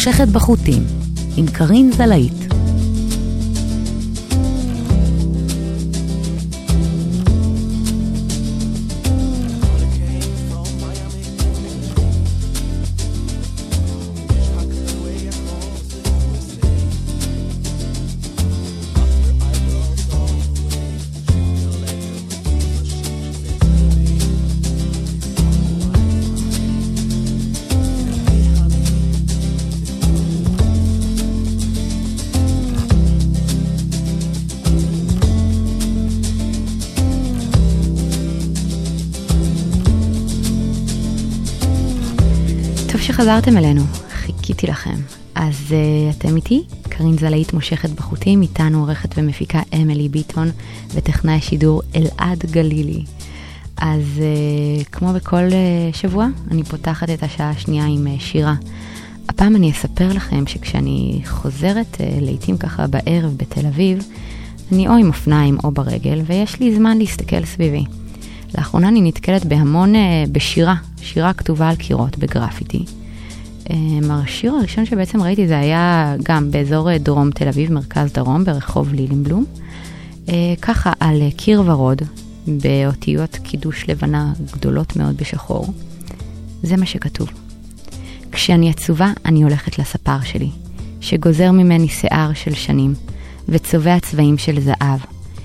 מושכת בחוטים, עם קרין זלעית. שחזרתם אלינו, חיכיתי לכם. אז uh, אתם איתי, קרין זלעית מושכת בחוטים, איתנו עורכת ומפיקה אמילי ביטון וטכנאי השידור אלעד גלילי. אז uh, כמו בכל uh, שבוע, אני פותחת את השעה השנייה עם uh, שירה. הפעם אני אספר לכם שכשאני חוזרת uh, לעיתים ככה בערב בתל אביב, אני או עם אופניים או ברגל, ויש לי זמן להסתכל סביבי. לאחרונה אני נתקלת בהמון uh, בשירה, שירה כתובה על קירות בגרפיטי. Um, השיר הראשון שבעצם ראיתי זה היה גם באזור אה, דרום תל אביב, מרכז דרום, ברחוב לילינבלום. Uh, ככה על uh, קיר ורוד, באותיות קידוש לבנה גדולות מאוד בשחור. זה מה שכתוב. כשאני עצובה, אני הולכת לספר שלי, שגוזר ממני שיער של שנים, וצובע צבעים של זהב,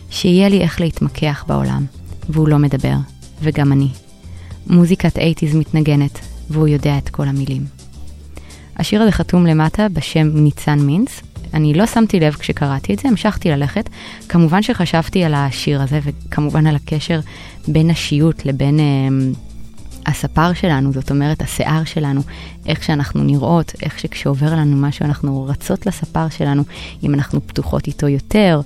שיהיה לי איך להתמקח בעולם, והוא לא מדבר, וגם אני. מוזיקת אייטיז מתנגנת, והוא יודע את כל המילים. השיר הזה חתום למטה בשם ניצן מינץ. אני לא שמתי לב כשקראתי את זה, המשכתי ללכת. כמובן שחשבתי על השיר הזה, וכמובן על הקשר בין השיוט לבין אה, הספר שלנו, זאת אומרת, השיער שלנו, איך שאנחנו נראות, איך שכשעובר לנו משהו אנחנו רצות לספר שלנו, אם אנחנו פתוחות איתו יותר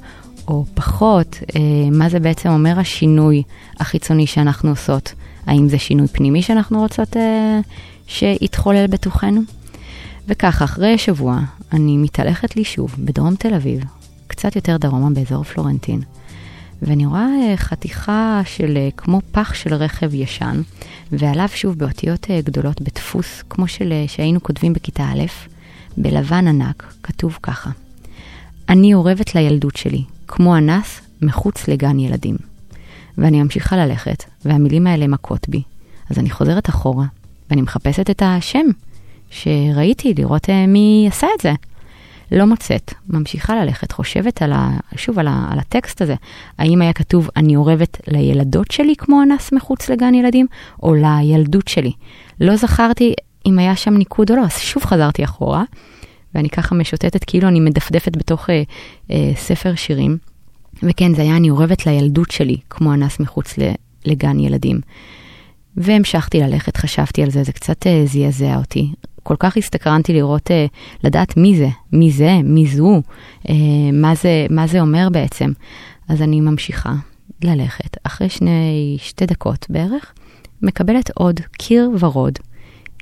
או פחות, אה, מה זה בעצם אומר השינוי החיצוני שאנחנו עושות. האם זה שינוי פנימי שאנחנו רוצות אה, שיתחולל בתוכנו? וככה, אחרי שבוע, אני מתהלכת לי שוב בדרום תל אביב, קצת יותר דרומה באזור פלורנטין, ואני רואה אה, חתיכה של אה, כמו פח של רכב ישן, ועליו שוב באותיות אה, גדולות בדפוס, כמו של, שהיינו כותבים בכיתה א', בלבן ענק, כתוב ככה: אני אורבת לילדות שלי, כמו אנס מחוץ לגן ילדים. ואני ממשיכה ללכת, והמילים האלה מכות בי. אז אני חוזרת אחורה, ואני מחפשת את השם שראיתי, לראות אה, מי עשה את זה. לא מוצאת, ממשיכה ללכת, חושבת על ה, שוב על, ה, על הטקסט הזה. האם היה כתוב, אני אורבת לילדות שלי כמו אנס מחוץ לגן ילדים, או לילדות שלי? לא זכרתי אם היה שם ניקוד או לא, אז שוב חזרתי אחורה, ואני ככה משוטטת כאילו אני מדפדפת בתוך אה, אה, ספר שירים. וכן, זה היה אני אורבת לילדות שלי כמו אנס מחוץ לגן ילדים. והמשכתי ללכת, חשבתי על זה, זה קצת אה, זעזע אותי. כל כך הסתקרנתי לראות, אה, לדעת מי זה, מי זה, מי זו, אה, מה זה, מה זה אומר בעצם. אז אני ממשיכה ללכת. אחרי שני, שתי דקות בערך, מקבלת עוד קיר ורוד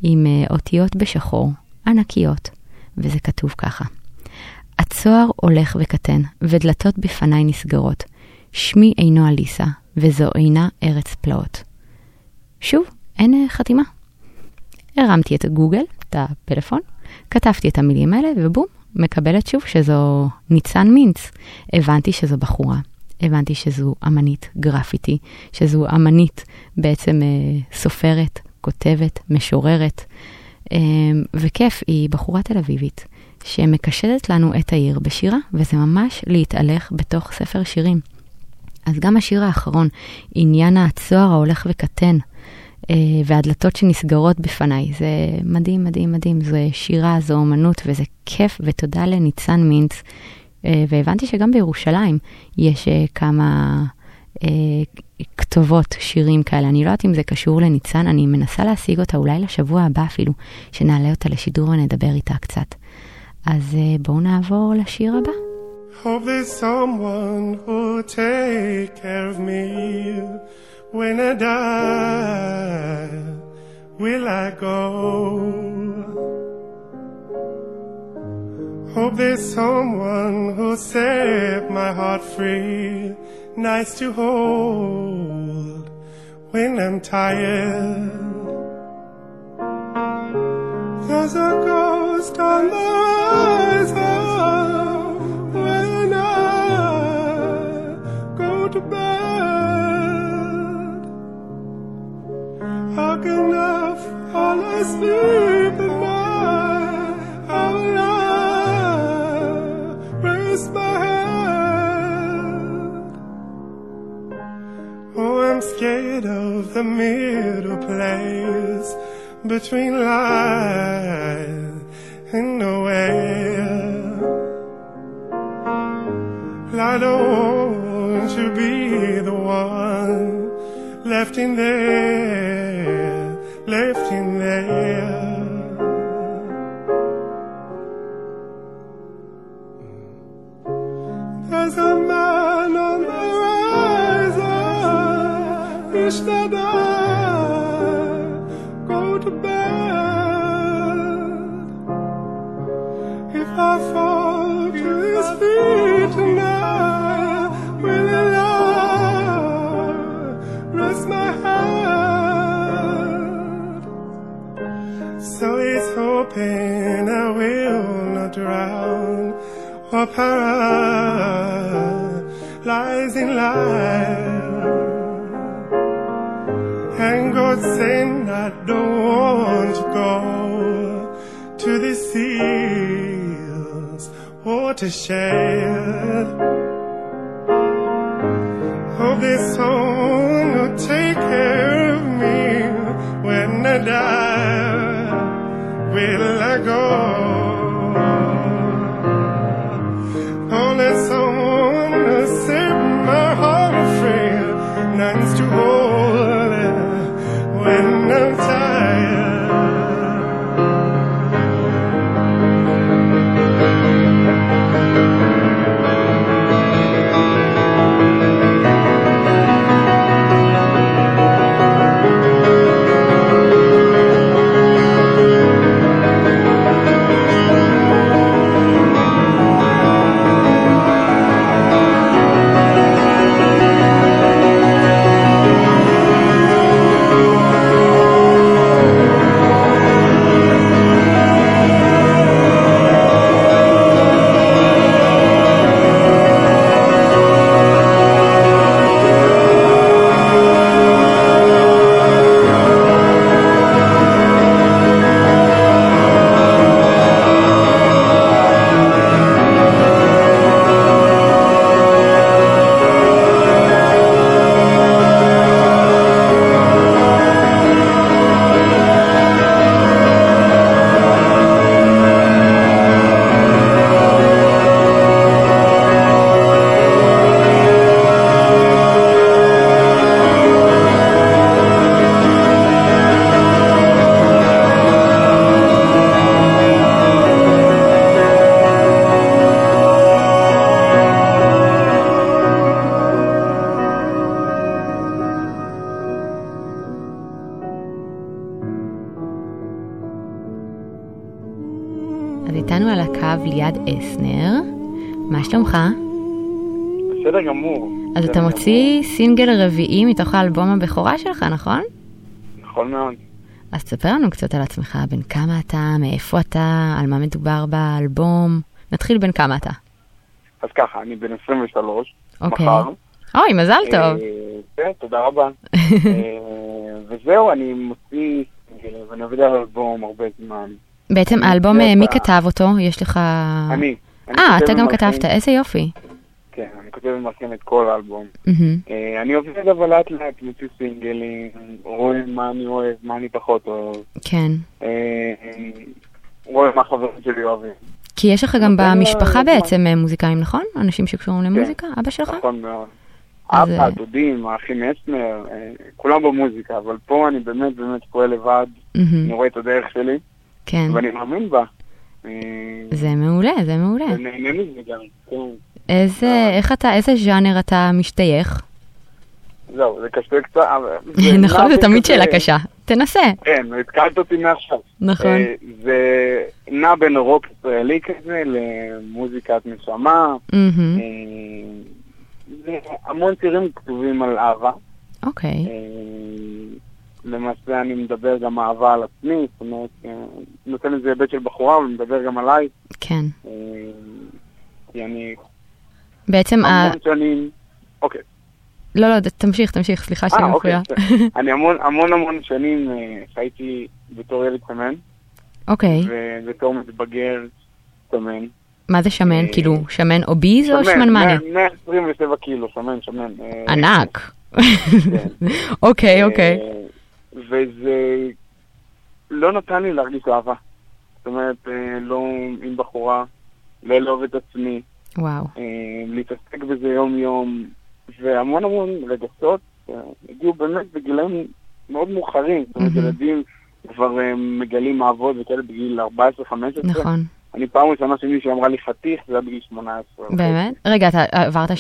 עם אותיות בשחור, ענקיות, וזה כתוב ככה: הצוהר הולך וקטן, ודלתות בפניי נסגרות. שמי אינו אליסה, וזו אינה ארץ פלאות. שוב, אין חתימה. הרמתי את גוגל, את הפלאפון, כתבתי את המילים האלה, ובום, מקבלת שוב שזו ניצן מינץ. הבנתי שזו בחורה, הבנתי שזו אמנית גרפיטי, שזו אמנית בעצם אה, סופרת, כותבת, משוררת, אה, וכיף, היא בחורה תל אביבית, שמקשטת לנו את העיר בשירה, וזה ממש להתהלך בתוך ספר שירים. אז גם השיר האחרון, עניין הצוהר ההולך וקטן, והדלתות שנסגרות בפניי. זה מדהים, מדהים, מדהים. זה שירה, זו אומנות, וזה כיף, ותודה לניצן מינץ. אה, והבנתי שגם בירושלים יש אה, כמה כתובות, שירים כאלה. אני לא יודעת אם זה קשור לניצן, אני מנסה להשיג אותה אולי לשבוע הבא אפילו, שנעלה אותה לשידור ונדבר איתה קצת. אז בואו נעבור לשיר הבא. Hope there's someone who'll take care of me. When I die, will I go? Hope there's someone who'll set my heart free, nice to hold when I'm tired. There's a ghost on the horizon when I go to bed. Oh, I'm scared of the middle place between life and nowhere. I don't want to be the one left in there, left in hoping I will not drown or paralyze in life. And God saying I don't want to go to the seas watershed. Hope this song will take care of me when I die. Will I go? סינגל רביעי מתוך האלבום הבכורה שלך, נכון? נכון מאוד. אז תספר לנו קצת על עצמך, בן כמה אתה, מאיפה אתה, על מה מדובר באלבום. נתחיל בין כמה אתה. אז ככה, אני בן 23, אוקיי. מחר. אוי, מזל טוב. אה, כן, תודה רבה. אה, וזהו, אני מוציא, סינגל, ואני עובד על אלבום הרבה זמן. בעצם האלבום, אה, מי כתב אותו? יש לך... אני. אה, אתה גם כתבת, איזה יופי. כן, אני כותב ומלחין את כל האלבום. אה, אני עובד אבל לאט לאט, מוציא סינגלים, רואה מה אני אוהב, מה אני פחות אוהב. כן. אה, רואה מה חברים שלי אוהבים. כי יש לך גם במשפחה. בעצם אה, מוזיקאים, נכון? אנשים שקשורים למוזיקה? אבא שלך? נכון מאוד. אבא, אה, דודים, האחים אסנר, אה, כולם במוזיקה, אבל פה אני באמת באמת פועל לבד. אני רואה את הדרך שלי, כן. ואני מאמין בה. אה, זה מעולה, זה מעולה. ונהנה מזה גם, כן. איזה, איך אתה, איזה ז'אנר אתה משתייך? זהו, זה קשה קצת, נכון, זו תמיד שאלה קשה. תנסה. כן, התקלת אותי מעכשיו. נכון. אה, זה נע בין רוק ישראלי כזה למוזיקת נשמה. אה, המון שירים כתובים על אהבה. אוקיי. למעשה אני מדבר גם אהבה על עצמי, זאת אומרת, אה, נותן איזה היבט של בחורה, אבל מדבר גם עליי. כן. אה, כי אני בעצם, ה- המון שנים... אוקיי. לא, לא, תמשיך, תמשיך, סליחה שאני אה, אוקיי. מפריעה. בסדר. אני המון המון המון שנים חייתי בתור ילד שמן, אוקיי, ובתור מתבגר שמן. מה זה שמן? כאילו, שמן אוביז או שמנמניה? 127 קילו, שמן, שמן. ענק. כן. אוקיי, אוקיי. וזה לא נתן לי להרגיש אהבה. זאת אומרת, אה, לא עם בחורה, לא לאהוב את עצמי, וואו. אה, להתעסק בזה יום-יום, והמון המון רגשות אה, הגיעו באמת בגילאים מאוד מאוחרים. זאת אומרת, מהמם. ילדים כבר מגלים אהבות וכאלה בגיל 14-15. נכון. אני פעם ראשונה שמישהי אמרה לי חתיך, זה היה בגיל 18. באמת? רגע, אתה עברת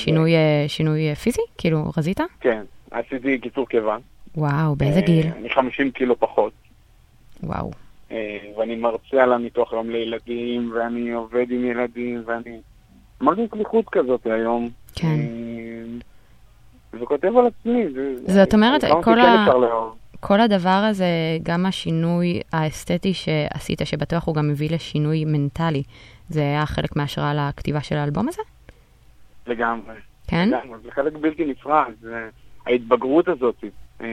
שינוי פיזי? כאילו, רזית? כן, עשיתי קיצור קיבה. וואו, באיזה אה, גיל? אני 50 קילו פחות. וואו. אה, ואני מרצה על הניתוח היום לילדים, ואני עובד עם ילדים, ואני מרגיש שליחות כזאת היום. כן. אה, וכותב על עצמי. זאת אומרת, כל כן ה- לאהוב. כל הדבר הזה, גם השינוי האסתטי שעשית, שבטוח הוא גם מביא לשינוי מנטלי, זה היה חלק מההשראה לכתיבה של האלבום הזה? לגמרי. כן? לגמרי. זה חלק בלתי נפרד. זה- ההתבגרות הזאת, אה,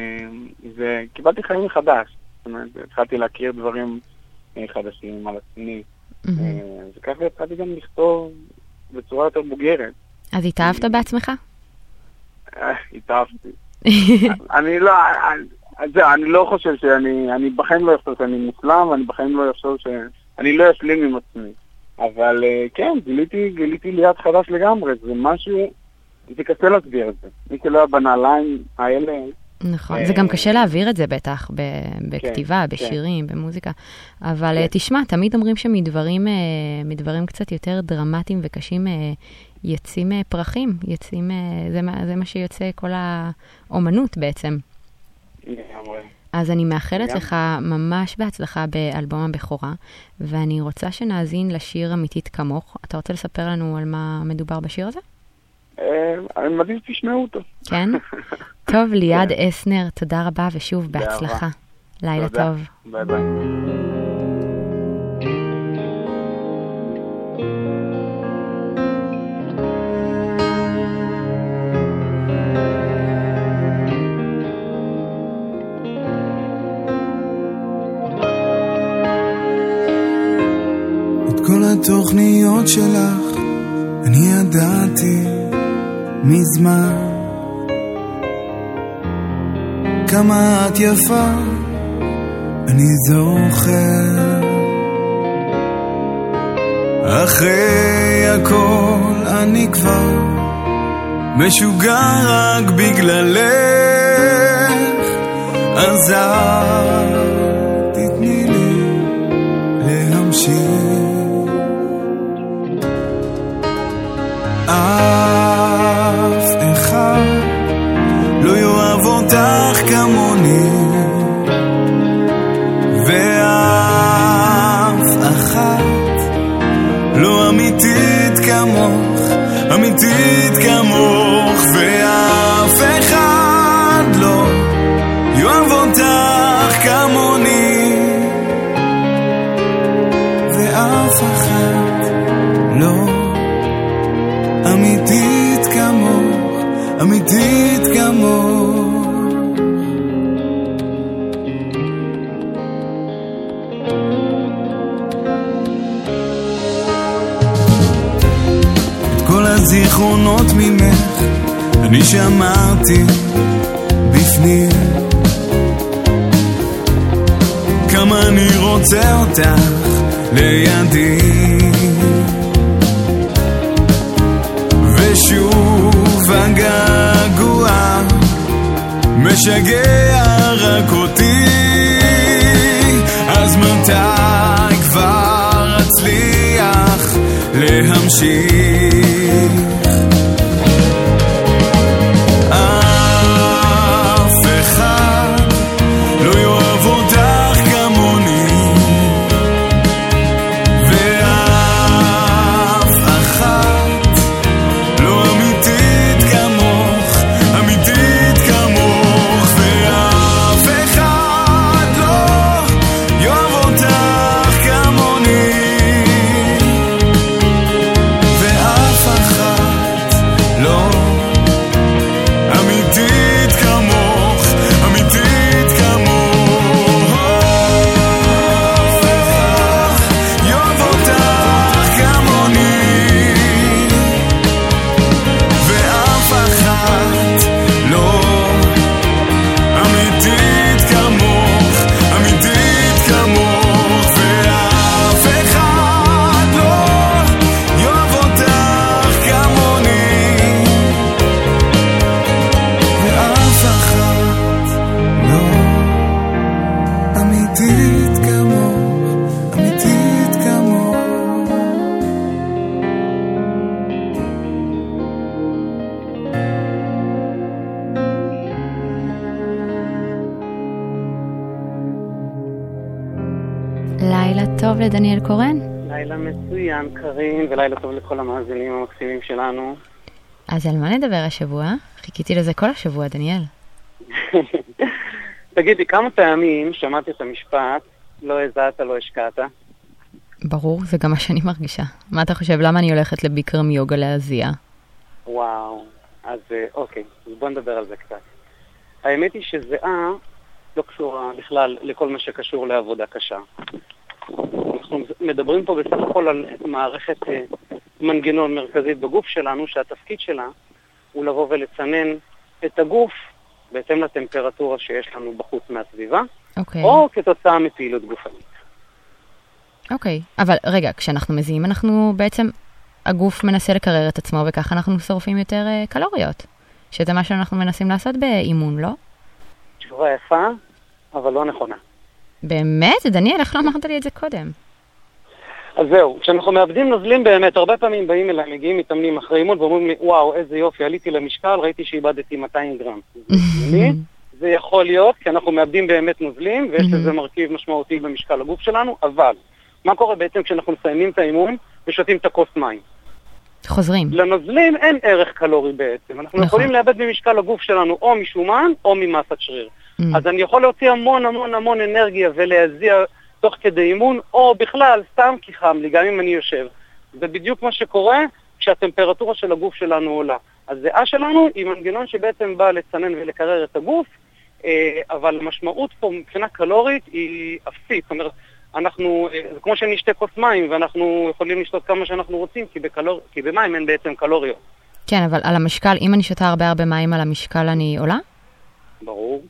זה... קיבלתי חיים מחדש. זאת אומרת, התחלתי להכיר דברים אה, חדשים על עצמי. מהמם. אה, וככה התחלתי גם לכתוב בצורה יותר בוגרת. אז התאהבת בעצמך? אה, התאהבתי. אני לא, אני- זהו, אני לא חושב שאני, אני בחיים לא אחשוב שאני מושלם, אני בחיים לא אחשוב ש... אני לא אשלים עם עצמי. אבל אה, כן, גיליתי, גיליתי ליד חדש לגמרי, זה משהו, זה קשה להסביר את זה. מי שלא היה בנעליים האלה, נכון, זה גם קשה להעביר את זה בטח, ב- בכתיבה, כן. בשירים, במוזיקה. אבל כן. אה, תשמע, תמיד אומרים שמדברים אה, קצת יותר דרמטיים וקשים אה, אה, פרחים, יצאים, אה, זה מה- זה מה שיוצא כל האומנות בעצם. לגמרי. אז אני מאחלת גם. לך ממש בהצלחה באלבום הבכורה, ואני רוצה שנאזין לשיר אמיתית כמוך. אתה רוצה לספר לנו על מה מדובר בשיר הזה? אה, אני מעדיף שתשמעו אותו. כן? טוב, ליעד כן. אסנר, תודה רבה, ושוב. בהצלחה. לילה. טוב. ביי ביי. כל התוכניות שלך אני ידעתי מזמן. כמה את יפה אני זוכר. אחרי הכל אני כבר משוגע רק בגללך. אז אל תתני לי להמשיך. אף אמיתית כמוך ואף אחד לא יאהב אותך כמוני. ואף אחת לא. אמיתית כמוך, אמיתית כל הזיכרונות ממך אני שמרתי בפנים. כמה אני רוצה אותך לידי. ושוב הגעגוע משגע רק אותי. אז מתי כבר אצליח להמשיך אז על מה נדבר השבוע? חיכיתי לזה כל השבוע, דניאל. תגידי, כמה פעמים שמעתי את המשפט, לא הזעת, לא השקעת? ברור, זה גם מה שאני מרגישה. מה אתה חושב, למה אני הולכת לביקרם יוגה להזיע? וואו, אז אה, אוקיי, אז בוא נדבר על זה קצת. האמת היא שזיעה לא קשורה בכלל לכל מה שקשור לעבודה קשה. אנחנו מדברים פה בסך הכל על מערכת אה, מנגנון מרכזית בגוף שלנו, שהתפקיד שלה הוא לבוא ולצנן את הגוף בהתאם לטמפרטורה שיש לנו בחוץ מהסביבה, אוקיי. או כתוצאה מפעילות גופנית. אוקיי, אבל רגע, כשאנחנו מזיעים, אנחנו בעצם, הגוף מנסה לקרר את עצמו, וככה אנחנו שורפים יותר אה, קלוריות. שזה מה שאנחנו מנסים לעשות באימון, לא? תשובה יפה, אבל לא נכונה. באמת? דניאל, איך לא אמרת לי את זה קודם? אז זהו, כשאנחנו מאבדים נוזלים באמת, הרבה פעמים באים אליי, מגיעים מתאמנים אחרי אימון ואומרים לי, וואו, איזה יופי, עליתי למשקל, ראיתי שאיבדתי 200 גרם. זה יכול להיות, כי אנחנו מאבדים באמת נוזלים, ויש לזה מרכיב משמעותי במשקל הגוף שלנו, אבל מה קורה בעצם כשאנחנו מסיימים את האימון ושותים את הכוס מים? חוזרים. לנוזלים אין ערך קלורי בעצם. אנחנו נכון. יכולים לאבד במשקל הגוף שלנו או משומן או ממסת שריר. Mm. אז אני יכול להוציא המון המון המון אנרגיה ולהזיע תוך כדי אימון, או בכלל, סתם כי חם לי, גם אם אני יושב. זה בדיוק מה שקורה כשהטמפרטורה של הגוף שלנו עולה. הזיעה שלנו היא מנגנון שבעצם בא לצנן ולקרר את הגוף, אה, אבל המשמעות פה מבחינה קלורית היא אפסית. זאת אומרת, אנחנו, אה, זה כמו שנשתה כוס מים, ואנחנו יכולים לשתות כמה שאנחנו רוצים, כי, בקלור, כי במים אין בעצם קלוריות. כן, אבל על המשקל, אם אני שותה הרבה הרבה מים על המשקל, אני עולה? ברור.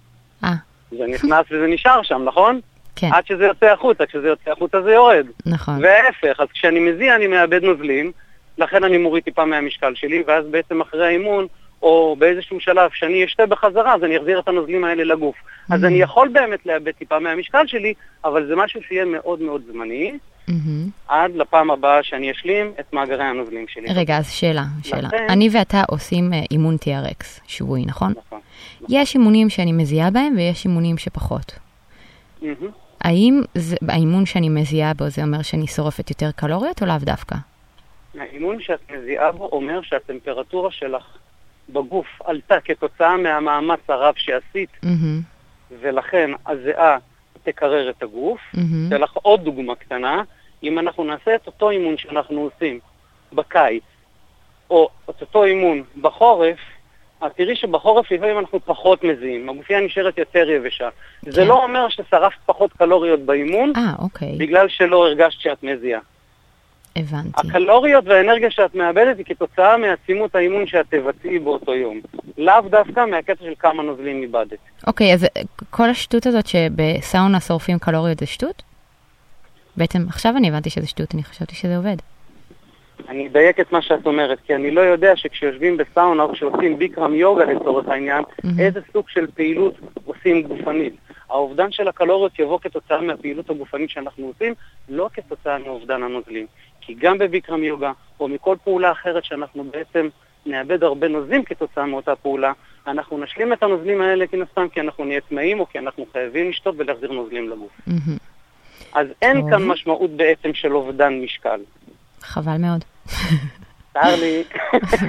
אה, זה נכנס וזה נשאר שם, נכון? כן, עד שזה יוצא החוצה, כשזה יוצא החוצה זה יורד. נכון. וההפך, אז כשאני מזיע אני מאבד נוזלים, לכן אני מוריד טיפה מהמשקל שלי, ואז בעצם אחרי האימון, או באיזשהו שלב שאני אשתה בחזרה, אז אני אחזיר את הנוזלים האלה לגוף. אז אני יכול באמת לאבד טיפה מהמשקל שלי, אבל זה משהו שיהיה מאוד מאוד זמני, מהמם. עד לפעם הבאה שאני אשלים את מאגרי הנוזלים שלי. רגע, אז שאלה, שאלה. לכן- אני ואתה עושים אה, אימון TRX שבועי, נכון? נכון. יש אימונים שאני מזיעה בהם ויש אימונים שפחות. מהמם. האם זה, האימון שאני מזיעה בו זה אומר שאני שורפת יותר קלוריות או לאו דווקא? האימון שאת מזיעה בו אומר שהטמפרטורה שלך בגוף עלתה כתוצאה מהמאמץ הרב שעשית, מהמם, ולכן הזיעה תקרר את הגוף. מהמם. אתן לך עוד דוגמה קטנה, אם אנחנו נעשה את אותו אימון שאנחנו עושים בקיץ, או את אותו אימון בחורף, אז תראי שבחורף לפעמים אנחנו פחות מזיעים, הגופייה נשארת יותר יבשה. זה כן. לא אומר ששרפת פחות קלוריות באימון, אה, אוקיי, בגלל שלא הרגשת שאת מזיעה. הבנתי. הקלוריות והאנרגיה שאת מאבדת היא כתוצאה מעצימות האימון שאת תבצעי באותו יום. לאו דווקא מהקטע של כמה נוזלים איבדת. אוקיי, אז כל השטות הזאת שבסאונה שורפים קלוריות זה שטות? בעצם עכשיו אני הבנתי שזה שטות, אני חשבתי שזה עובד. אני אדייק את מה שאת אומרת, כי אני לא יודע שכשיושבים בסאונה או כשעושים ביקרם יוגה לצורך העניין, מהמם. איזה סוג של פעילות עושים גופנית. האובדן של הקלוריות יבוא כתוצאה מהפעילות הגופנית שאנחנו עושים, לא כתוצאה מאובדן הנוזלים. כי גם בביקרם יוגה, או מכל פעולה אחרת שאנחנו בעצם נאבד הרבה נוזלים כתוצאה מאותה פעולה, אנחנו נשלים את הנוזלים האלה מן הסתם כי אנחנו נהיה טמאים או כי אנחנו חייבים לשתות ולהחזיר נוזלים לגוף. מהמם. אז אין טוב. כאן משמעות בעצם של אובדן משקל. חבל מאוד. צר לי.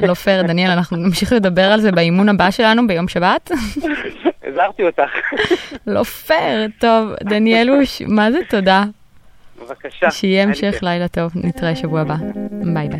לא פייר, דניאל, אנחנו נמשיך לדבר על זה באימון הבא שלנו ביום שבת. הזהרתי אותך. לא פייר. טוב, דניאלוש, מה זה תודה? בבקשה. שיהיה המשך. לילה טוב, נתראה שבוע הבא. ביי ביי.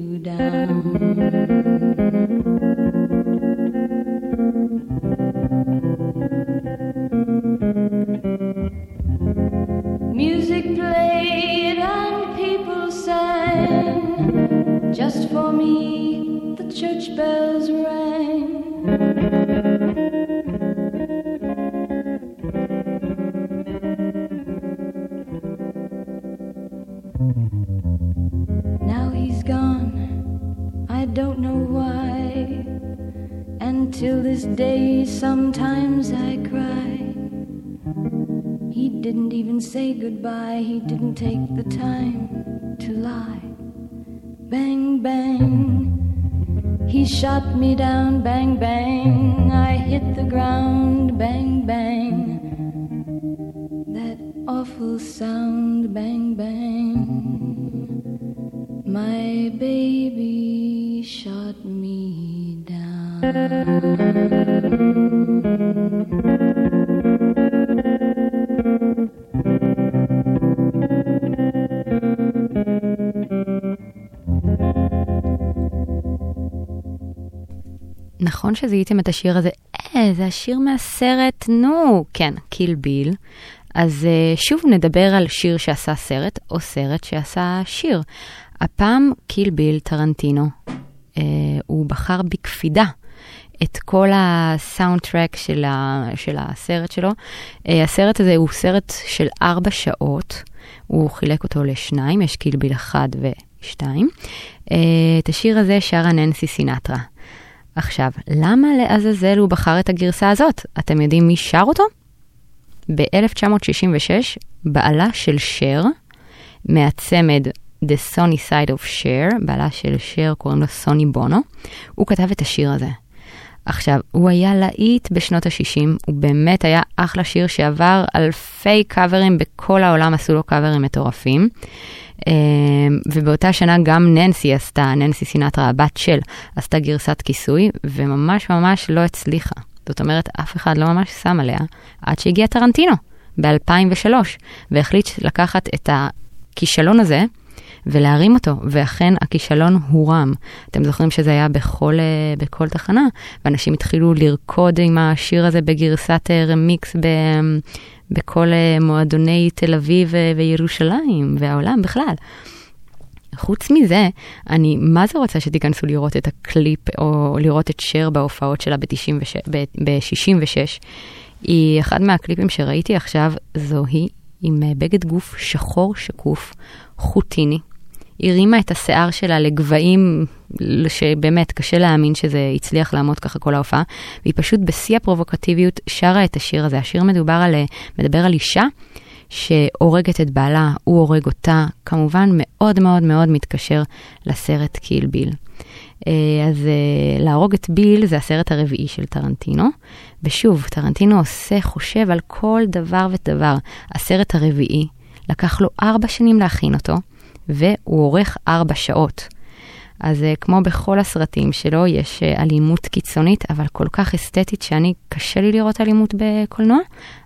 down. Sometimes I cry. He didn't even say goodbye, he didn't take the time to lie. Bang, bang. He shot me down, bang, bang. I hit the ground, bang, bang. That awful sound, bang, bang. My baby shot me. נכון שזיהיתם את השיר הזה? אה, זה השיר מהסרט, נו, כן, קיל ביל. אז uh, שוב נדבר על שיר שעשה סרט, או סרט שעשה שיר. הפעם קיל ביל טרנטינו, uh, הוא בחר בקפידה את כל הסאונד טרק של, ה, של הסרט שלו. Uh, הסרט הזה הוא סרט של ארבע שעות, הוא חילק אותו לשניים, יש קיל ביל אחד ושתיים. Uh, את השיר הזה שרה ננסי סינטרה. עכשיו, למה לעזאזל הוא בחר את הגרסה הזאת? אתם יודעים מי שר אותו? ב-1966, בעלה של שר, מהצמד The Sony Side of Cher, בעלה של שר קוראים לו סוני בונו, הוא כתב את השיר הזה. עכשיו, הוא היה להיט בשנות ה-60, הוא באמת היה אחלה שיר שעבר אלפי קאברים בכל העולם, עשו לו קאברים מטורפים. ובאותה שנה גם ננסי עשתה, ננסי סינטרה, הבת של, עשתה גרסת כיסוי, וממש ממש לא הצליחה. זאת אומרת, אף אחד לא ממש שם עליה, עד שהגיע טרנטינו ב-2003, והחליט לקחת את הכישלון הזה ולהרים אותו, ואכן הכישלון הורם. אתם זוכרים שזה היה בכל, בכל תחנה, ואנשים התחילו לרקוד עם השיר הזה בגרסת רמיקס ב... בכל מועדוני תל אביב וירושלים והעולם בכלל. חוץ מזה, אני מה זה רוצה שתיכנסו לראות את הקליפ או לראות את שר בהופעות שלה ב-66. היא אחד מהקליפים שראיתי עכשיו, זו היא עם בגד גוף שחור שקוף, חוטיני. הרימה את השיער שלה לגבהים שבאמת קשה להאמין שזה הצליח לעמוד ככה כל ההופעה, והיא פשוט בשיא הפרובוקטיביות שרה את השיר הזה. השיר מדובר על, מדבר על אישה שהורגת את בעלה, הוא הורג אותה, כמובן מאוד מאוד מאוד מתקשר לסרט קיל ביל. אז להרוג את ביל זה הסרט הרביעי של טרנטינו, ושוב, טרנטינו עושה, חושב על כל דבר ודבר. הסרט הרביעי, לקח לו ארבע שנים להכין אותו, והוא עורך ארבע שעות. אז כמו בכל הסרטים שלו, יש אלימות קיצונית, אבל כל כך אסתטית שאני, קשה לי לראות אלימות בקולנוע,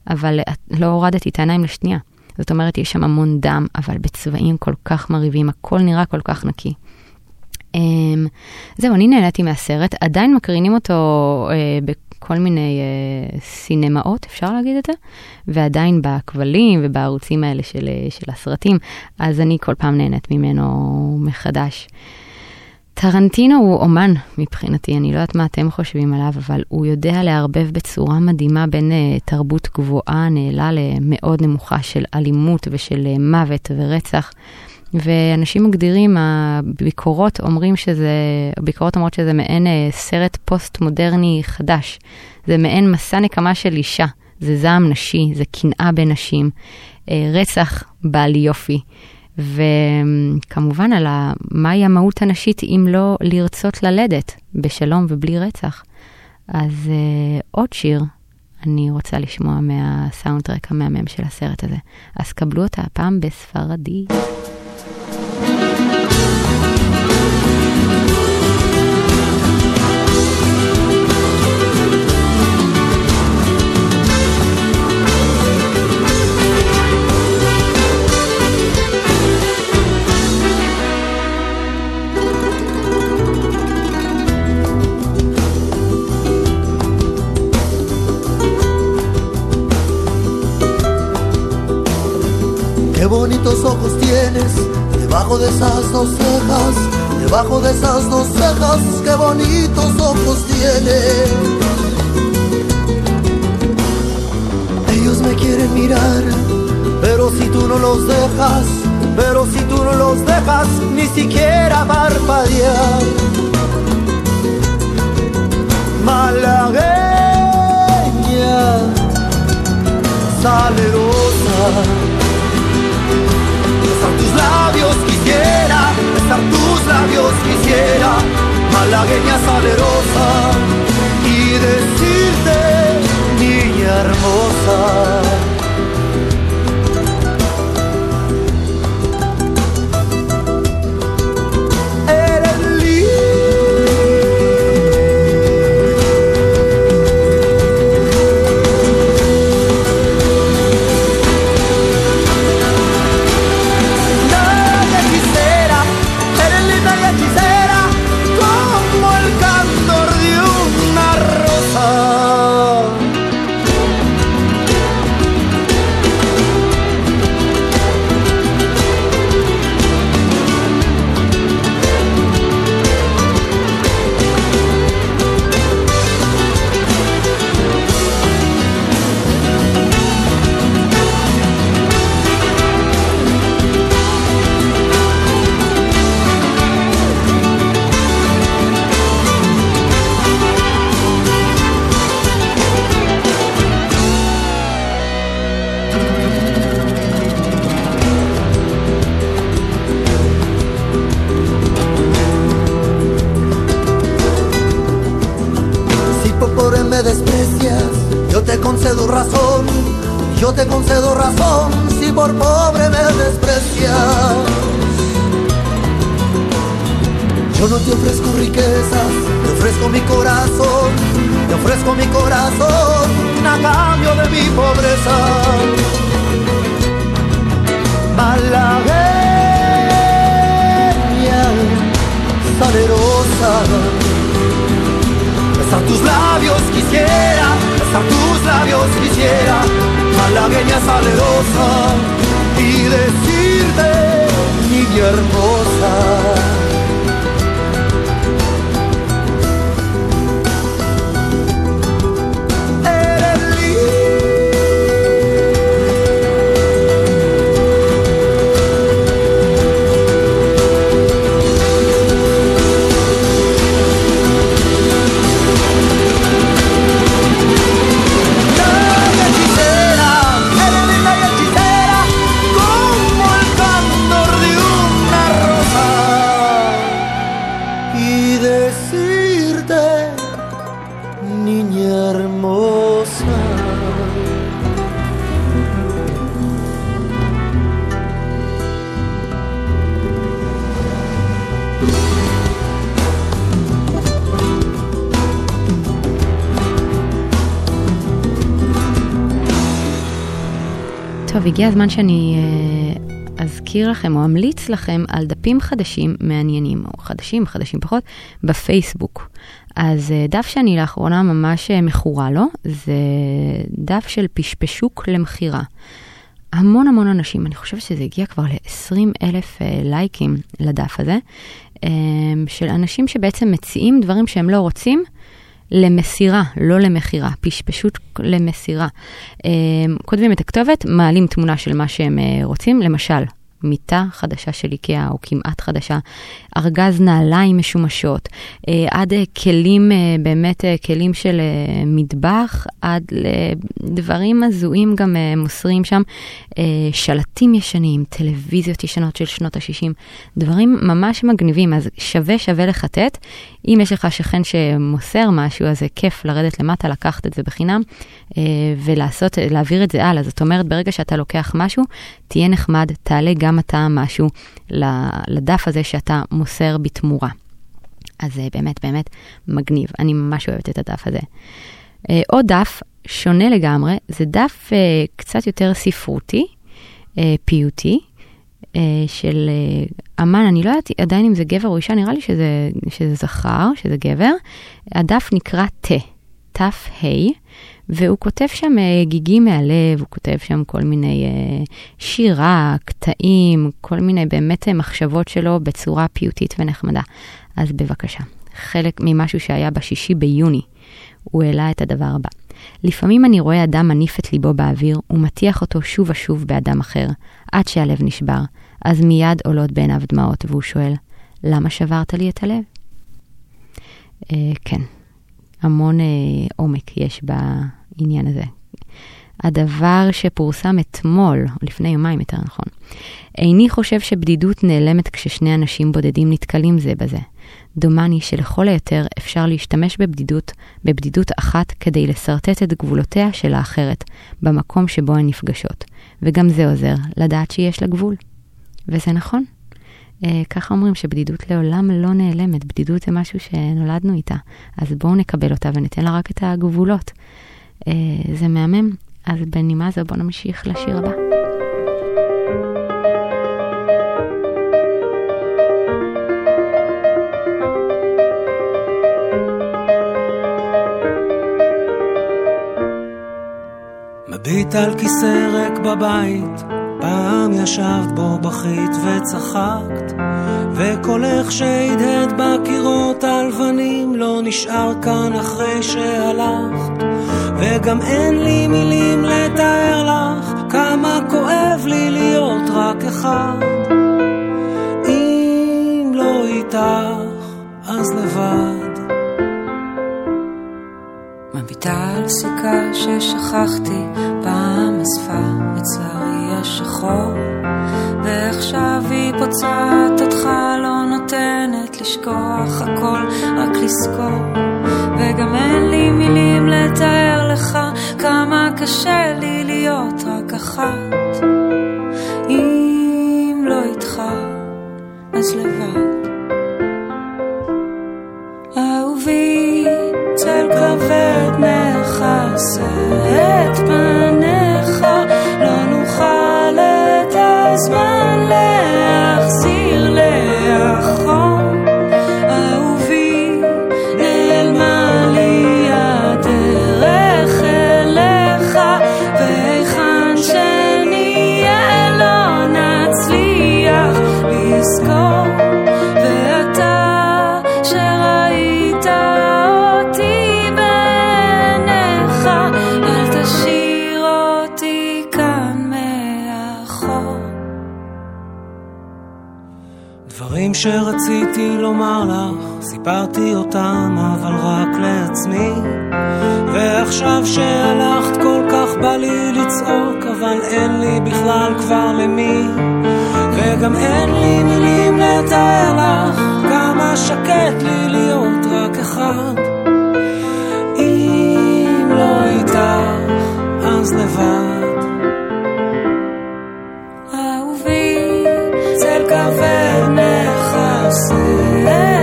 אבל לא הורדתי את העיניים לשנייה. זאת אומרת, יש שם המון דם, אבל בצבעים כל כך מרהיבים, הכל נראה כל כך נקי. זהו, אני נהניתי מהסרט, עדיין מקרינים אותו בכל מיני סינמאות, אפשר להגיד את זה, ועדיין בכבלים ובערוצים האלה של, של הסרטים, אז אני כל פעם נהנית ממנו מחדש. טרנטינו הוא אומן מבחינתי, אני לא יודעת מה אתם חושבים עליו, אבל הוא יודע לערבב בצורה מדהימה בין uh, תרבות גבוהה, נעלה למאוד נמוכה של אלימות ושל uh, מוות ורצח. ואנשים מגדירים, הביקורות אומרים שזה, הביקורות אומרות שזה מעין uh, סרט פוסט-מודרני חדש. זה מעין מסע נקמה של אישה, זה זעם נשי, זה קנאה בין נשים, uh, רצח בעל יופי. וכמובן על מהי המהות הנשית אם לא לרצות ללדת בשלום ובלי רצח. אז uh, עוד שיר, אני רוצה לשמוע מהסאונד טרק המהמם של הסרט הזה. אז קבלו אותה הפעם בספרדית. Qué bonitos ojos tienes debajo de esas dos cejas, debajo de esas dos cejas, qué bonitos ojos tienes. Ellos me quieren mirar, pero si tú no los dejas, pero si tú no los dejas, ni siquiera parpadear. Malagueña, salerosa labios quisiera, besar tus labios quisiera, malagueña salerosa, y decirte, niña hermosa. הגיע הזמן שאני אה, אזכיר לכם או אמליץ לכם על דפים חדשים מעניינים, או חדשים, חדשים פחות, בפייסבוק. אז אה, דף שאני לאחרונה ממש אה, מכורה לו, זה דף של פשפשוק למכירה. המון המון אנשים, אני חושבת שזה הגיע כבר ל-20 אלף לייקים לדף הזה, של אנשים שבעצם מציעים דברים שהם לא רוצים. למסירה, לא למכירה, פשפשות למסירה. אה, כותבים את הכתובת, מעלים תמונה של מה שהם אה, רוצים, למשל, מיטה חדשה של איקאה, או כמעט חדשה, ארגז נעליים משומשות, אה, עד אה, כלים, אה, באמת כלים של מטבח, עד לדברים הזויים גם מוסרים שם, שלטים ישנים, טלוויזיות ישנות של שנות ה-60, דברים ממש מגניבים, אז שווה שווה לחטט. אם יש לך שכן שמוסר משהו, אז זה כיף לרדת למטה, לקחת את זה בחינם, ולעשות, להעביר את זה הלאה. זאת אומרת, ברגע שאתה לוקח משהו, תהיה נחמד, תעלה גם אתה משהו לדף הזה שאתה מוסר בתמורה. אז זה באמת באמת מגניב, אני ממש אוהבת את הדף הזה. אה, עוד דף שונה לגמרי, זה דף אה, קצת יותר ספרותי, פיוטי, של אמן, אני לא יודעת עדיין אם זה גבר או אישה, נראה לי שזה, שזה זכר, שזה גבר. הדף נקרא תה, ת"ה, והוא כותב שם גיגים מהלב, הוא כותב שם כל מיני שירה, קטעים, כל מיני באמת מחשבות שלו בצורה פיוטית ונחמדה. אז בבקשה, חלק ממשהו שהיה בשישי ביוני, הוא העלה את הדבר הבא. לפעמים אני רואה אדם מניף את ליבו באוויר ומטיח אותו שוב ושוב באדם אחר, עד שהלב נשבר. אז מיד עולות בעיניו דמעות, והוא שואל, למה שברת לי את הלב? Uh, כן, המון uh, עומק יש בעניין הזה. הדבר שפורסם אתמול, או לפני יומיים יותר נכון, איני חושב שבדידות נעלמת כששני אנשים בודדים נתקלים זה בזה. דומני שלכל היותר אפשר להשתמש בבדידות, בבדידות אחת כדי לשרטט את גבולותיה של האחרת, במקום שבו הן נפגשות. וגם זה עוזר, לדעת שיש לה גבול. וזה נכון. אה, ככה אומרים שבדידות לעולם לא נעלמת, בדידות זה משהו שנולדנו איתה, אז בואו נקבל אותה וניתן לה רק את הגבולות. אה, זה מהמם, אז בנימה זו בואו נמשיך לשיר הבא. מביט על כיסא ריק בבית פעם ישבת בו, בכית וצחקת, וקולך שהדהד בקירות הלבנים לא נשאר כאן אחרי שהלכת, וגם אין לי מילים לתאר לך כמה כואב לי להיות רק אחד. אם לא איתך, אז לבד. מביטה על סיכה ששכחתי, פעם אספה אצלה השחור ועכשיו היא פוצעת אותך לא נותנת לשכוח הכל רק לזכור. וגם אין לי מילים לתאר לך כמה קשה לי להיות רק אחת. אם לא איתך אז לבד. אהובי צל כבד מכסה את פניך שרציתי לומר לך, סיפרתי אותם אבל רק לעצמי. ועכשיו שהלכת כל כך בא לי לצעוק, אבל אין לי בכלל כבר למי. וגם אין לי מילים לתאר לך, כמה שקט לי להיות מכסה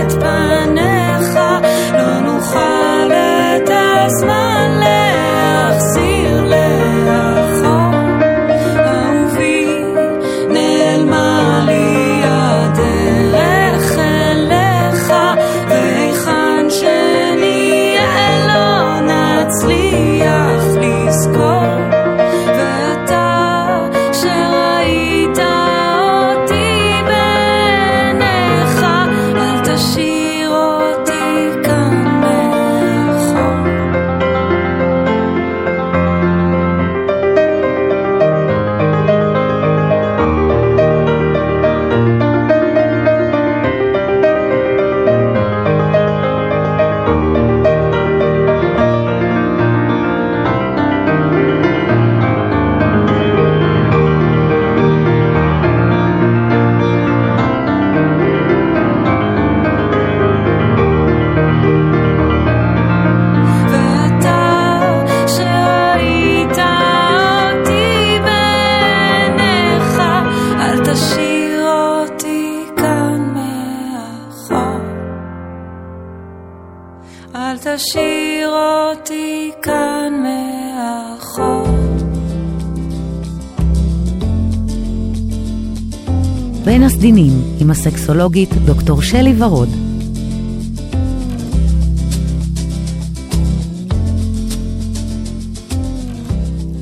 הסקסולוגית דוקטור שלי ורוד.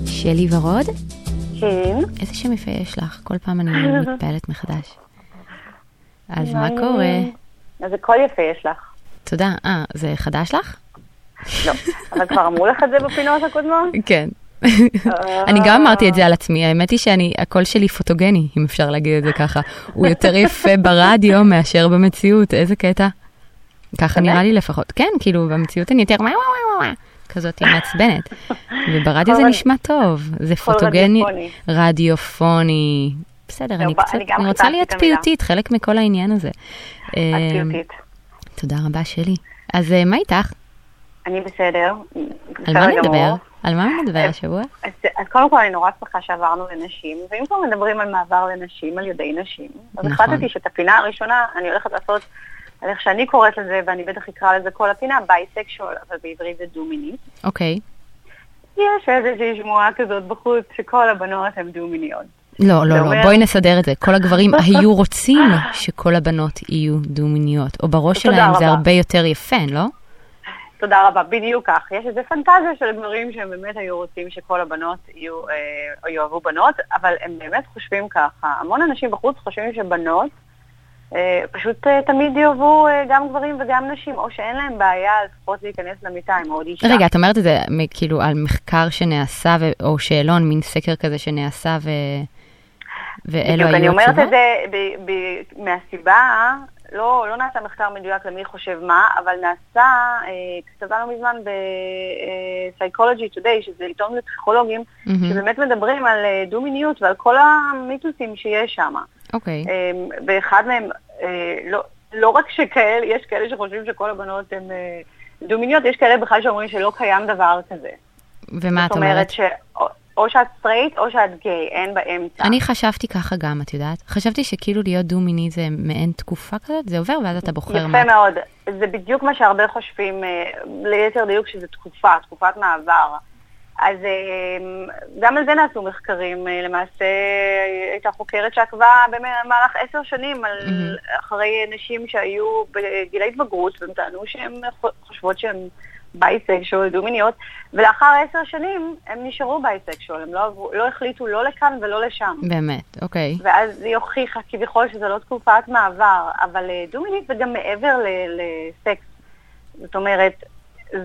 שלי ורוד? כן. איזה שם יפה יש לך, כל פעם אני מתפעלת מחדש. אז מה קורה? איזה קול יפה יש לך. תודה. אה, זה חדש לך? לא, אבל כבר אמרו לך את זה בפינות הקודמות? כן. אני גם אמרתי את זה על עצמי, האמת היא שאני, הקול שלי פוטוגני, אם אפשר להגיד את זה ככה. הוא יותר יפה ברדיו מאשר במציאות, איזה קטע. ככה נראה לי לפחות. כן, כאילו, במציאות אני יותר וואו וואו וואו וואו, כזאת מעצבנת. וברדיו זה נשמע טוב, זה פוטוגני, רדיופוני. בסדר, לא, אני קצת, אני רוצה להיות. פיוטית, חלק מכל העניין הזה. את אה, פיוטית. תודה רבה שלי. אז אה, מה איתך? אני בסדר. על מה נדבר? על מה נדבר השבוע? אז, אז קודם כל אני נורא שמחה שעברנו לנשים, ואם כבר מדברים על מעבר לנשים על ידי נשים, אז נכון. החלטתי שאת הפינה הראשונה אני הולכת לעשות על איך שאני קוראת לזה, ואני בטח אקרא לזה כל הפינה, bisexual, אבל בעברית זה דו-מינית. אוקיי. יש איזושהי שמועה כזאת בחוץ שכל הבנות הן דו-מיניות. לא, לא, לא, בואי נסדר את זה. כל הגברים היו רוצים שכל הבנות יהיו דו-מיניות, או בראש שלהם זה רבה. הרבה יותר יפה, לא? תודה רבה, בדיוק כך. יש איזו פנטזיה של גברים שהם באמת היו רוצים שכל הבנות יהיו, אה, יאהבו בנות, אבל הם באמת חושבים ככה. המון אנשים בחוץ חושבים שבנות אה, פשוט אה, תמיד יאהבו אה, גם גברים וגם נשים, או שאין להם בעיה לפחות להיכנס למיטה עם עוד אישה. רגע, את אומרת את זה כאילו על מחקר שנעשה, ו- או שאלון, מין סקר כזה שנעשה, ו... ואלו בדיוק, היו אני אומרת התשובות? את זה ב- ב- מהסיבה, לא, לא נעשה מחקר מדויק למי חושב מה, אבל נעשה אה, כתבה לא מזמן ב-Psychology Today, שזה עיתון לפסיכולוגים, מהמם. שבאמת מדברים על אה, דו-מיניות ועל כל המיתוסים שיש שם. אוקיי. אה, ואחד מהם, אה, לא, לא רק שכאלה, יש כאלה שחושבים שכל הבנות הן אה, דו-מיניות, יש כאלה בכלל שאומרים שלא קיים דבר כזה. ומה את זאת אומרת? או שאת סטרייט או שאת גיי, אין באמצע. אני חשבתי ככה גם, את יודעת? חשבתי שכאילו להיות דו-מיני זה מעין תקופה כזאת, זה עובר ואז אתה בוחר מה. יפה מאוד. זה בדיוק מה שהרבה חושבים, אה, ליתר דיוק, שזה תקופה, תקופת מעבר. אז אה, גם על זה נעשו מחקרים. אה, למעשה הייתה חוקרת שעקבה במהלך עשר שנים על מהמם. אחרי נשים שהיו בגילי התבגרות, והם טענו שהן חושבות שהן bisexual, דו-מיניות, ולאחר עשר שנים הם נשארו bisexual, הם לא, עברו- לא החליטו לא לכאן ולא לשם. באמת, אוקיי. ואז היא הוכיחה כביכול שזו לא תקופת מעבר, אבל אה, דו-מינית זה גם מעבר לסקס. זאת אומרת,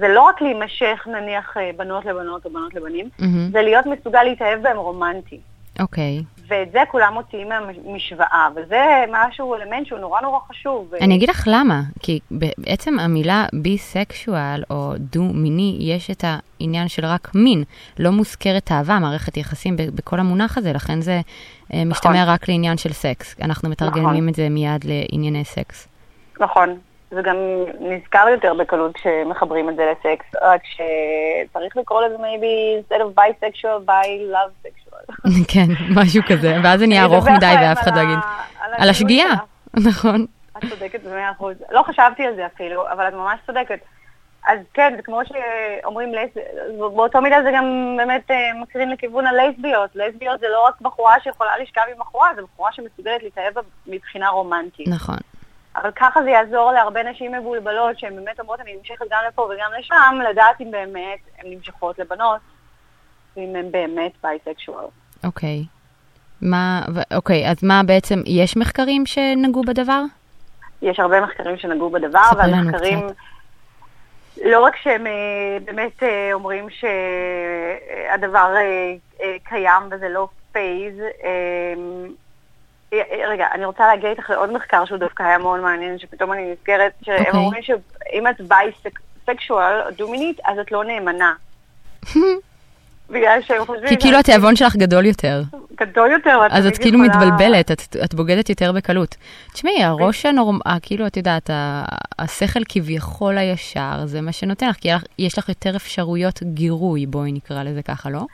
זה לא רק להימשך נניח אה, בנות לבנות או בנות לבנים, מהמם. זה להיות מסוגל להתאהב בהם רומנטי. אוקיי. ואת זה כולם מוציאים מהמשוואה, וזה משהו, אלמנט שהוא נורא נורא חשוב. אני אגיד לך למה, כי בעצם המילה ביסקשואל או דו-מיני, יש את העניין של רק מין, לא מוזכרת אהבה, מערכת יחסים בכל המונח הזה, לכן זה אה, משתמע רק לעניין של סקס. אנחנו מתרגמים נכון. את זה מיד לענייני סקס. נכון. זה גם נזכר יותר בקלות כשמחברים את זה לסקס, רק שצריך לקרוא לזה maybe instead of bisexual, by love sexual. כן, משהו כזה, ואז זה נהיה ארוך מדי ואף אחד לא יגיד. על השגיאה. נכון. את צודקת במאה אחוז. לא חשבתי על זה אפילו, אבל את ממש צודקת. אז כן, זה כמו שאומרים לס... באותו מידה זה גם באמת אה, מקרין לכיוון הלסביות. לסביות זה לא רק בחורה שיכולה לשכב עם בחורה, זה בחורה שמסוגלת להתאהב מבחינה רומנטית. נכון. אבל ככה זה יעזור להרבה נשים מבולבלות, שהן באמת אומרות, אני נמשכת גם לפה וגם לשם, לדעת אם באמת הן נמשכות לבנות, ואם הן באמת bisexual. אוקיי. מה, ו- אוקיי, אז מה בעצם, יש מחקרים שנגעו בדבר? יש הרבה מחקרים שנגעו בדבר, והמחקרים, לא רק שהם אה, באמת אה, אומרים שהדבר אה, קיים וזה לא phase, רגע, אני רוצה להגיע איתך לעוד מחקר שהוא דווקא היה מאוד מעניין, שפתאום אני נזכרת, שהם אוקיי. אומרים שאם את bisexual, דו-מינית, אז את לא נאמנה. בגלל שהם חושבים... כי כאילו התיאבון שלך גדול יותר. גדול יותר, אז את כאילו מתבלבלת, את, את בוגדת יותר בקלות. תשמעי, הראש הנורמ... אה, כאילו, את יודעת, השכל כביכול הישר, זה מה שנותן לך, כי יש לך יותר אפשרויות גירוי, בואי נקרא לזה ככה, לא?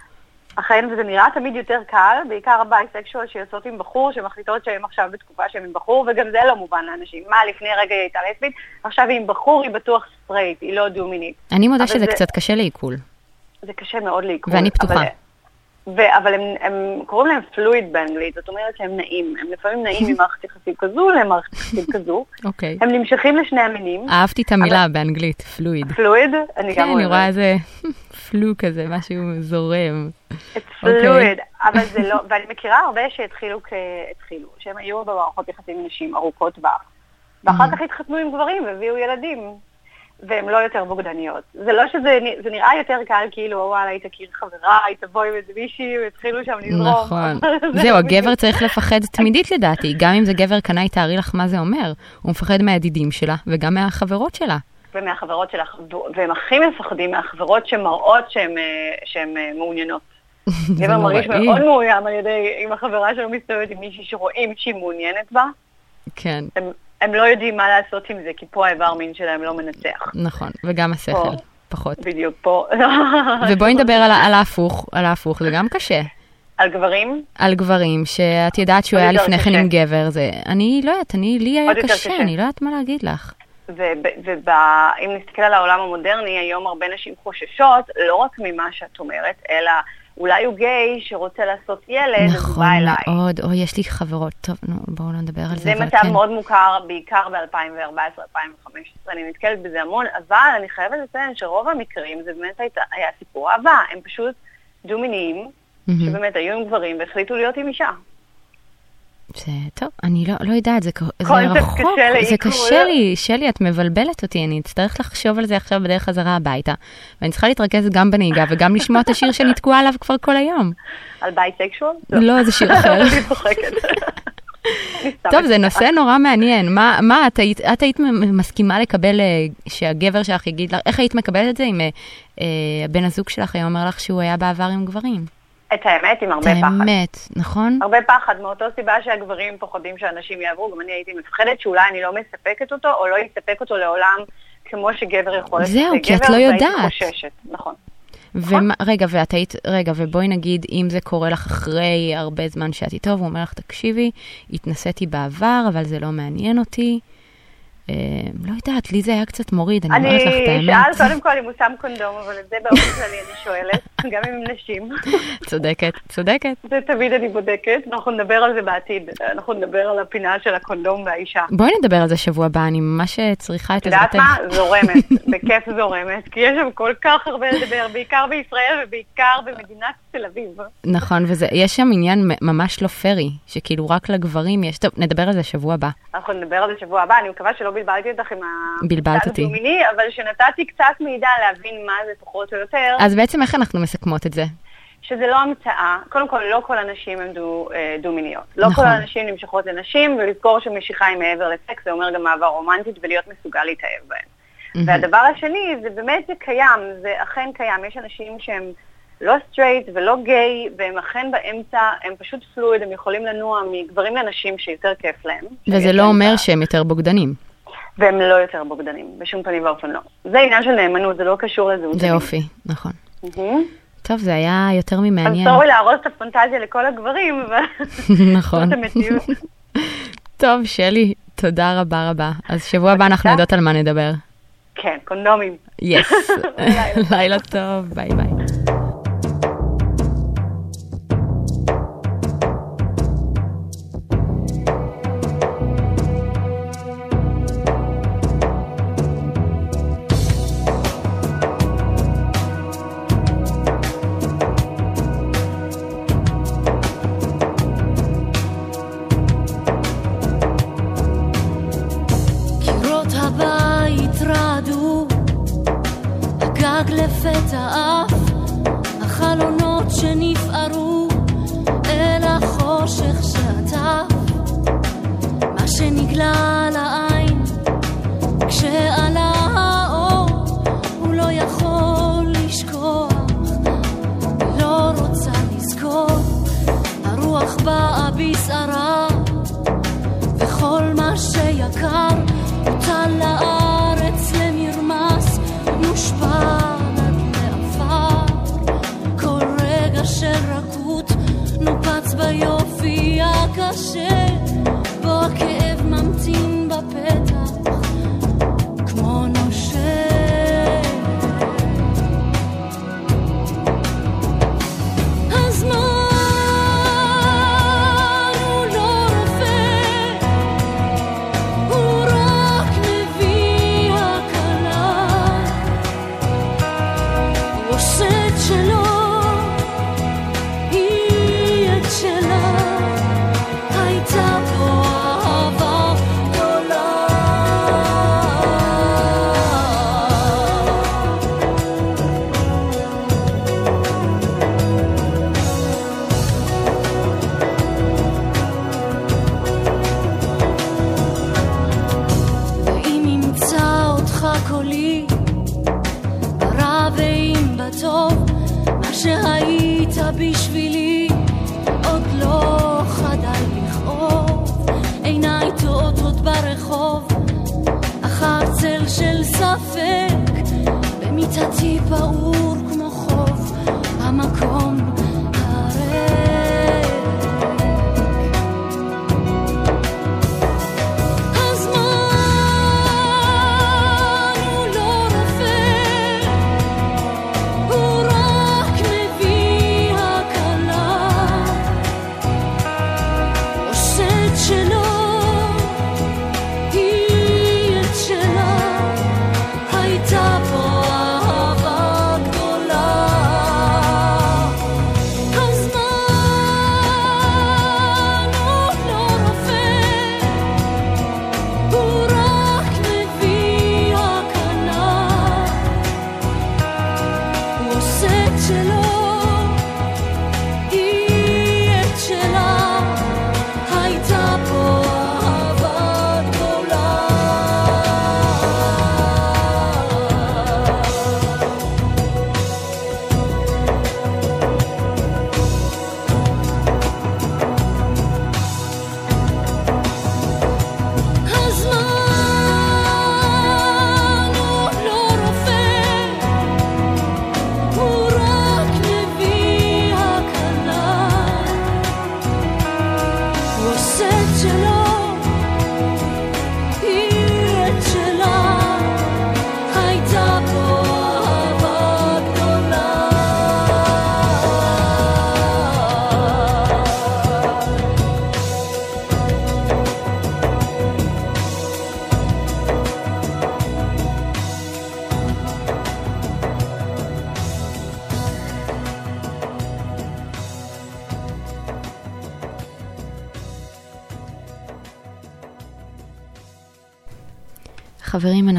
אכן, וזה נראה תמיד יותר קל, בעיקר ה bisexual שיוצאות עם בחור, שמחליטות שהן עכשיו בתקופה שהן עם בחור, וגם זה לא מובן לאנשים. מה, לפני רגע היא הייתה לסבית, עכשיו היא עם בחור, היא בטוח סטרייט, היא לא דו-מינית. אני מודה שזה זה- קצת קשה לעיכול. זה קשה מאוד לעיכול. ואני פתוחה. אבל, ו- אבל הם, הם קוראים להם fluid באנגלית, זאת אומרת שהם נעים. הם לפעמים נעים ממערכת יחסים כזו למערכת יחסים כזו. אוקיי. הם נמשכים לשני המינים. אהבתי את המילה באנגלית, fluid. fluid? אני כן, גם אני אוהבת. רואה איזה flow כזה, משהו זורם. fluid, אוקיי. אבל זה לא, ואני מכירה הרבה שהתחילו, כ... התחילו, שהם היו במערכות יחסים עם נשים ארוכות טווח, ואחר כך התחתנו עם גברים והביאו ילדים, והן לא יותר בוגדניות. זה לא שזה זה נראה יותר קל, כאילו, וואלה, היא תכיר חברה, היא תבוא עם איזה מישהי, והתחילו שם לזרום. נכון. זה זהו, הגבר. צריך לפחד תמידית לדעתי. גם אם זה גבר קנאי, תארי לך מה זה אומר. הוא מפחד מהידידים שלה, וגם מהחברות שלה. ומהחברות שלך, והם הכי מפחדים מהחברות שמראות שהן אה, אה, מעוניינות. גבר מרגיש. מאוד מאוים על ידי, אם החברה שלו מסתובבת עם מישהי שרואים שהיא מעוניינת בה, כן, הם, לא יודעים מה לעשות עם זה, כי פה האיבר מין שלהם לא מנצח. נכון. וגם השכל, פה. פחות. בדיוק פה. ובואי נדבר על על ההפוך, על ההפוך, זה גם קשה. על גברים? על גברים, שאת יודעת שהוא היה לפני כן. עם גבר, זה... אני לא יודעת, אני, לי היה קשה, קשה. אני לא יודעת מה להגיד לך. ואם נסתכל על העולם המודרני, היום הרבה נשים חוששות, לא רק ממה שאת אומרת, אלא אולי הוא גיי שרוצה לעשות ילד, אז הוא נכון בא אליי. מאוד, אוי, יש לי חברות, טוב, נו, בואו לא נדבר על זה, זה מצב כן. מאוד מוכר, בעיקר ב-2014-2015, אני נתקלת בזה המון, אבל אני חייבת לציין שרוב המקרים זה באמת הייתה, היה סיפור אהבה, הם פשוט דו-מיניים, מהמם. שבאמת היו עם גברים והחליטו להיות עם אישה. זה טוב, אני לא, לא יודעת, זה, זה רחוק, קשה זה לעיכול. קשה לי, שלי, את מבלבלת אותי, אני אצטרך לחשוב על זה עכשיו בדרך חזרה הביתה, ואני צריכה להתרכז גם בנהיגה וגם לשמוע את השיר שאני תקועה עליו כבר כל היום. על bisexual? לא, זה שיר אחר. טוב, זה. נושא נורא מעניין. מה, מה את, היית, את היית מסכימה לקבל אה, שהגבר שלך יגיד לך, איך היית מקבלת את זה אם אה, אה, בן הזוג שלך היה אומר לך שהוא היה בעבר עם גברים? את האמת, עם הרבה פחד. האמת, נכון? הרבה פחד, מאותו סיבה שהגברים פוחדים שאנשים יעברו, גם אני הייתי מפחדת שאולי אני לא מספקת אותו, או לא יספק אותו לעולם כמו שגבר יכול לספק זהו, כי את לא יודעת. חוששת, נכון. ומה, רגע, ואת היית, רגע, ובואי נגיד, אם זה קורה לך אחרי הרבה זמן שאת איתו, והוא אומר לך, תקשיבי, התנסיתי בעבר, אבל זה לא מעניין אותי. אה, לא יודעת, לי זה היה קצת מוריד, אני אומרת לך את אני האמת. שאל קודם כל אם הוא שם קונדום, אבל את זה באופן כללי אני שואלת, גם הם נשים. צודקת, צודקת. זה תמיד אני בודקת, אנחנו נדבר על זה בעתיד. אנחנו נדבר על הפינה של הקונדום והאישה. בואי נדבר על זה שבוע הבא, אני ממש אה, צריכה את את יודעת עזרתך. מה? זורמת, בכיף זורמת, כי יש שם כל כך הרבה לדבר, בעיקר בישראל ובעיקר במדינת תל אביב. נכון, ויש שם עניין ממש לא פרי, שכאילו רק לגברים יש, טוב, נדבר על זה שבוע הבא. אנחנו נדבר על זה שבוע הבא, אני מקווה שלא בלבלתי אותך עם בלבלת הצד אותי. הדו-מיני, אבל שנתתי קצת מידע להבין מה זה פחות או יותר, אז בעצם איך אנחנו מסכמות את זה? שזה לא המצאה. קודם כל, לא כל הנשים הן דו, אה, דו-מיניות. לא נכון. כל הנשים נמשכות לנשים, ולזכור שמשיכה היא מעבר לסקס, זה אומר גם אהבה רומנטית ולהיות מסוגל להתאהב בהן. מהמם. והדבר השני, זה באמת זה קיים, זה אכן קיים. יש אנשים שהם לא סטרייט ולא גיי, והם אכן באמצע, הם פשוט fluid, הם יכולים לנוע מגברים לנשים שיותר כיף להם. וזה לא אומר ה- שהם יותר בוגדנים. והם לא יותר בוגדנים, בשום פנים ואופן לא. זה עניין של נאמנות, זה לא קשור לזהות. זה. אופי, נכון. טוב, זה היה יותר אז ממעניין. sorry להרוס את הפנטזיה לכל הגברים, אבל נכון. זאת המציאות. טוב, שלי, תודה רבה רבה. אז שבוע הבא אנחנו יודעות על מה נדבר. כן, קונדומים. יס. לילה טוב, ביי ביי. קשה,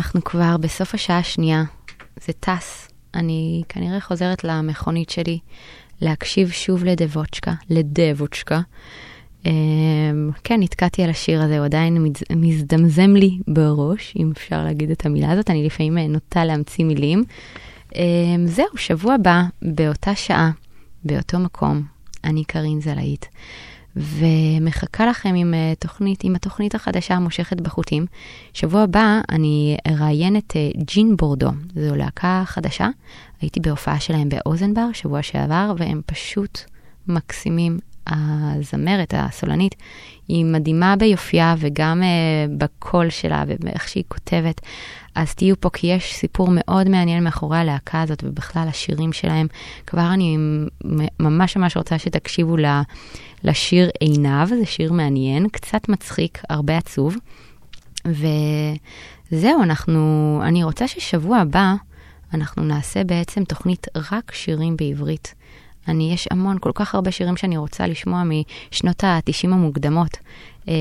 אנחנו כבר בסוף השעה השנייה. זה טס. אני כנראה חוזרת למכונית שלי להקשיב שוב לדבוצ'קה, לדבוצ'קה. אמ, כן, נתקעתי על השיר הזה, הוא עדיין מז- מזדמזם לי בראש, אם אפשר להגיד את המילה הזאת, אני לפעמים נוטה להמציא מילים. אמ, זהו, שבוע הבא, באותה שעה, באותו מקום, אני קרין זלעית, ומחכה לכם עם אה, תוכנית, עם התוכנית החדשה המושכת בחוטים. שבוע הבא אני אראיין את אה, ג'ין בורדו, זו להקה חדשה, הייתי בהופעה שלהם באוזנבר שבוע שעבר, והם פשוט מקסימים. הזמרת, הסולנית, היא מדהימה ביופייה וגם uh, בקול שלה ובאיך שהיא כותבת. אז תהיו פה כי יש סיפור מאוד מעניין מאחורי הלהקה הזאת ובכלל השירים שלהם. כבר אני ממש ממש רוצה שתקשיבו לשיר עיניו, זה שיר מעניין, קצת מצחיק, הרבה עצוב. וזהו, אנחנו, אני רוצה ששבוע הבא אנחנו נעשה בעצם תוכנית רק שירים בעברית. אני, יש המון, כל כך הרבה שירים שאני רוצה לשמוע משנות ה-90 המוקדמות. אה,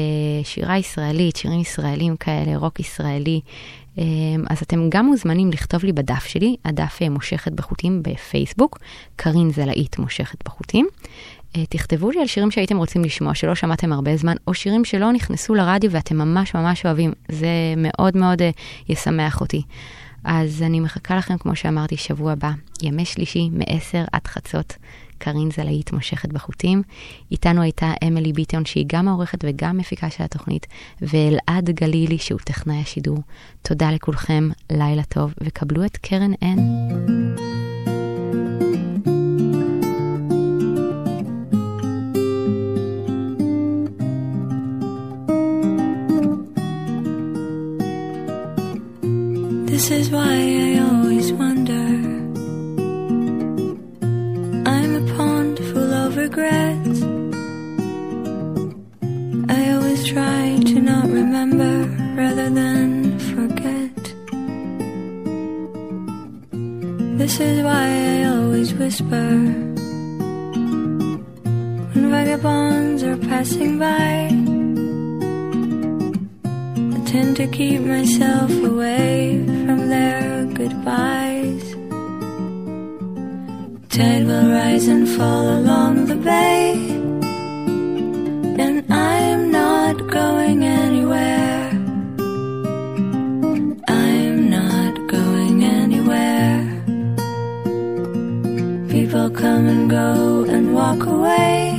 שירה ישראלית, שירים ישראלים כאלה, רוק ישראלי. אה, אז אתם גם מוזמנים לכתוב לי בדף שלי, הדף אה, מושכת בחוטים בפייסבוק, קרין זלעית מושכת בחוטים. אה, תכתבו לי על שירים שהייתם רוצים לשמוע, שלא שמעתם הרבה זמן, או שירים שלא נכנסו לרדיו ואתם ממש ממש אוהבים. זה מאוד מאוד אה, ישמח אותי. אז אני מחכה לכם, כמו שאמרתי, שבוע הבא, ימי שלישי, מ-10 עד חצות. קרין זלעית מושכת בחוטים. איתנו הייתה אמילי ביטון, שהיא גם העורכת וגם מפיקה של התוכנית, ואלעד גלילי, שהוא טכנאי השידור. תודה לכולכם, לילה טוב, וקבלו את קרן N. This is why I always wonder. I'm a pond full of regrets. I always try to not remember rather than forget. This is why I always whisper. When vagabonds are passing by. Tend to keep myself away from their goodbyes. Tide will rise and fall along the bay, and I am not going anywhere. I'm not going anywhere. People come and go and walk away,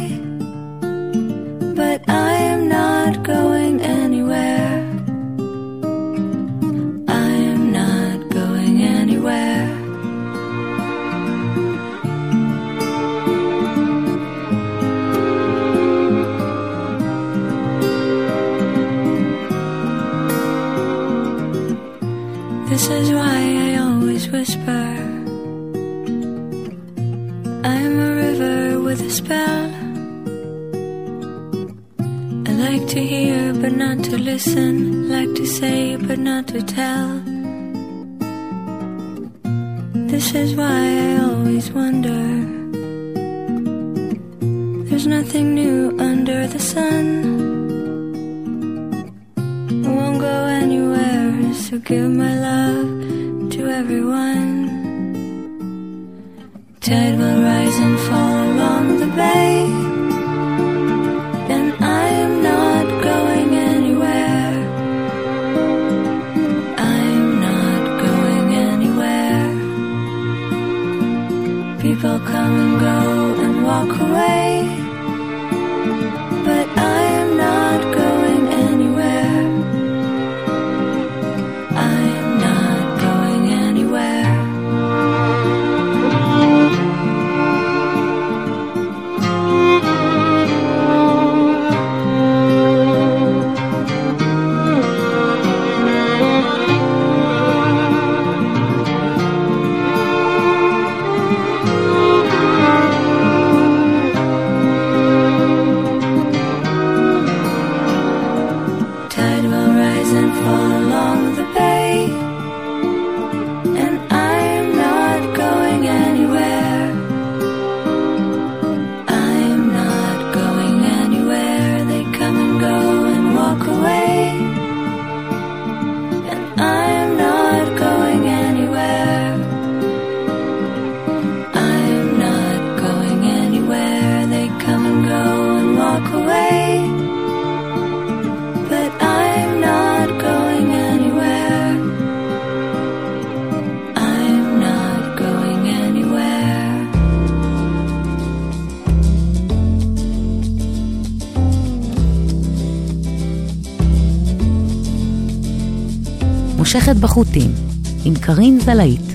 like to say but not to tell. This is why I always wonder. There's nothing new under the sun. I won't go anywhere, so give my love to everyone. Tide will rise and fall along the bay, People come and go and walk away, בחוטים, עם קרין זלעית.